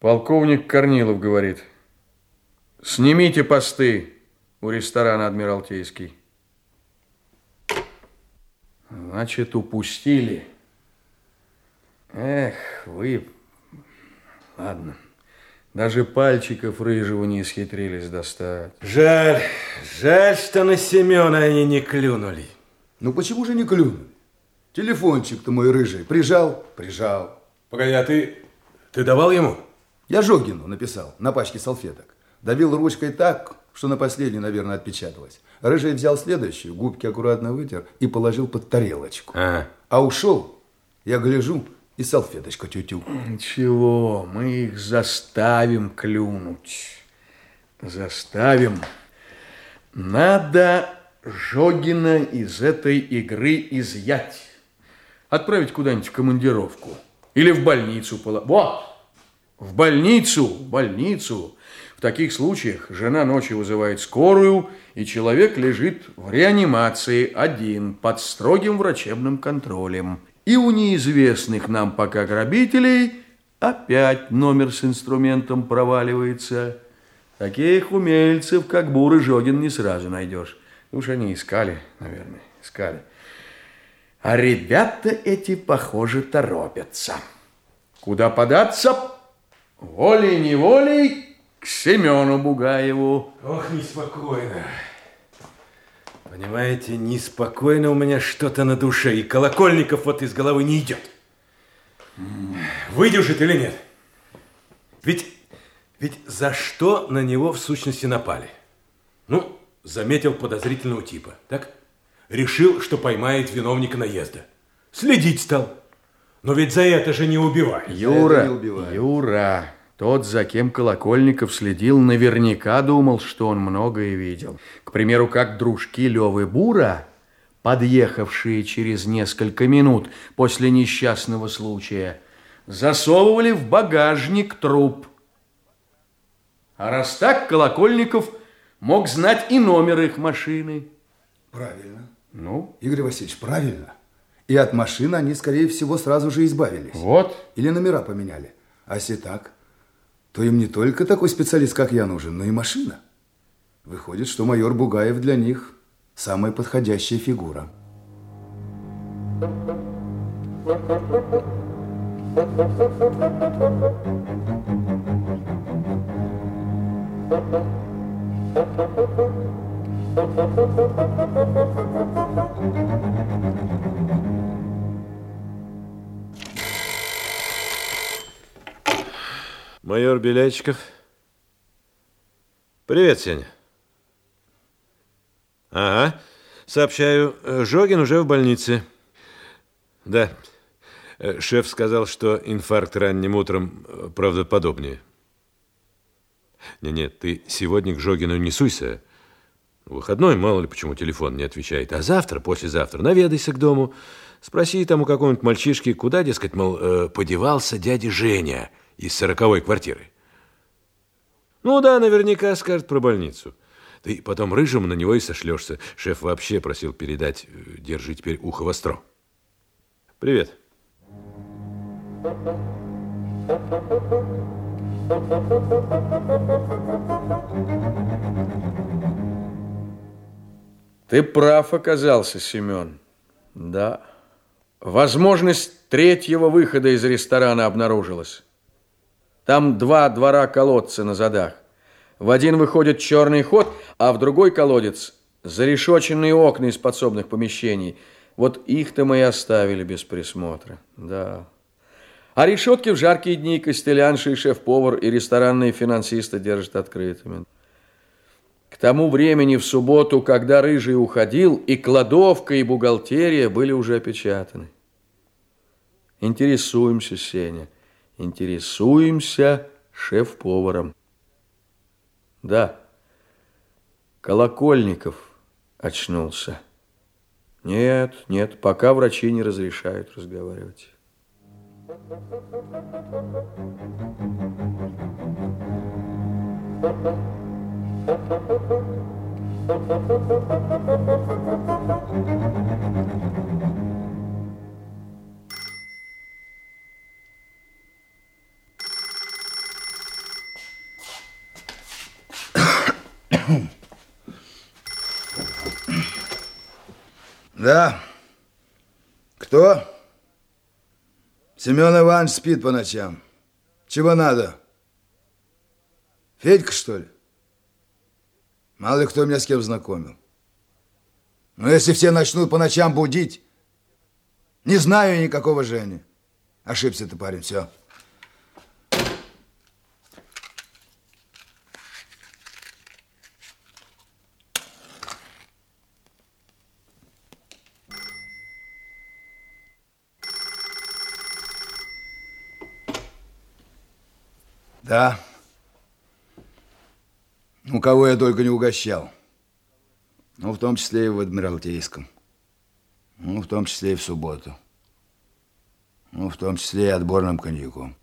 Полковник Корнилов говорит. Снимите посты у ресторана Адмиралтейский. Значит, упустили. Эх, вы... Ладно. Даже пальчиков рыжего не исхитрились достать. Жаль, жаль, что на Семена они не клюнули. Ну почему же не клюнули? Телефончик-то мой рыжий прижал? Прижал. Погоди, а ты, ты давал ему? Я Жогину написал на пачке салфеток. Давил ручкой так, что на последней, наверное, отпечаталось. Рыжий взял следующую, губки аккуратно вытер и положил под тарелочку. А, А ушел, я гляжу, и салфеточка тютю. Ничего, мы их заставим клюнуть. Заставим. Надо Жогина из этой игры изъять. Отправить куда-нибудь в командировку. Или в больницу. Вот! В больницу! В больницу! В таких случаях жена ночью вызывает скорую, и человек лежит в реанимации один под строгим врачебным контролем. И у неизвестных нам пока грабителей опять номер с инструментом проваливается. Таких умельцев, как Буры Жогин, не сразу найдешь. Уж они искали, наверное, искали. А ребята эти, похоже, торопятся. Куда податься? Волей-неволей к Семену Бугаеву. ох, неспокойно. Понимаете, неспокойно у меня что-то на душе, и Колокольников вот из головы не идет. Выдержит или нет? Ведь, ведь за что на него в сущности напали? Ну, заметил подозрительного типа, так? Решил, что поймает виновника наезда. Следить стал. Но ведь за это же не убивают. Юра, не убивают. Юра, тот, за кем Колокольников следил, наверняка думал, что он многое видел. К примеру, как дружки Левы Бура, подъехавшие через несколько минут после несчастного случая, засовывали в багажник труп. А раз так, Колокольников мог знать и номер их машины. Правильно. Ну, Игорь Васильевич, правильно. И от машины они, скорее всего, сразу же избавились. вот. Или номера поменяли. А если так, то им не только такой специалист, как я, нужен, но и машина. Выходит, что майор Бугаев для них самая подходящая фигура. Майор Белячиков. Привет, Сеня. Ага, сообщаю, Жогин уже в больнице. Да, Э, шеф сказал, что инфаркт ранним утром э, правдоподобнее. Не-нет, ты сегодня к Жогину не суйся. Выходной, мало ли почему телефон не отвечает. А завтра, послезавтра наведайся к дому. Спроси там у какого-нибудь мальчишки, куда, дескать, мол, э, подевался дядя Женя из сороковой квартиры. Ну да, наверняка скажет про больницу. Ты потом рыжим на него и сошлешься. Шеф вообще просил передать, э, держи теперь ухо востро. Привет. Ты прав оказался, Семен. Да. Возможность третьего выхода из ресторана обнаружилась. Там два двора колодца на задах. В один выходит черный ход, а в другой колодец зарешоченные окна из подсобных помещений. Вот их-то мы и оставили без присмотра. Да. А решетки в жаркие дни костелянши и шеф-повар и ресторанные финансисты держат открытыми. К тому времени в субботу, когда Рыжий уходил, и кладовка, и бухгалтерия были уже опечатаны. Интересуемся, Сеня, интересуемся шеф-поваром. Да, Колокольников очнулся. Нет, нет, пока врачи не разрешают разговаривать. Да. Кто? Семен Иванович спит по ночам. Чего надо? Федька, что ли? Мало ли кто меня с кем знакомил. Но если все начнут по ночам будить, не знаю никакого Жени. Ошибся ты, парень, все. Да. У кого я только не угощал. Ну, в том числе и в Адмиралтейском. Ну, в том числе и в субботу. Ну, в том числе и отборным коньяком.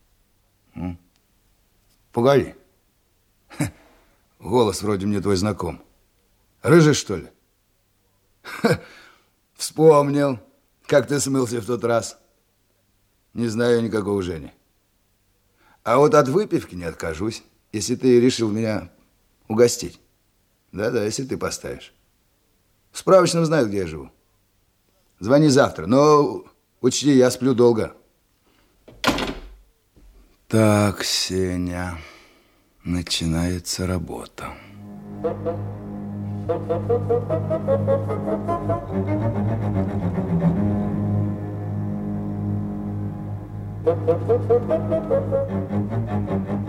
Ну, погоди. Ха, голос вроде мне твой знаком. Рыжий, что ли? Ха, вспомнил, как ты смылся в тот раз. Не знаю никакого Жени. А вот от выпивки не откажусь, если ты решил меня угостить. Да-да, если ты поставишь. В справочном знаю, где я живу. Звони завтра, но учти, я сплю долго. Так, Сеня, начинается работа. Thank you. Thank you.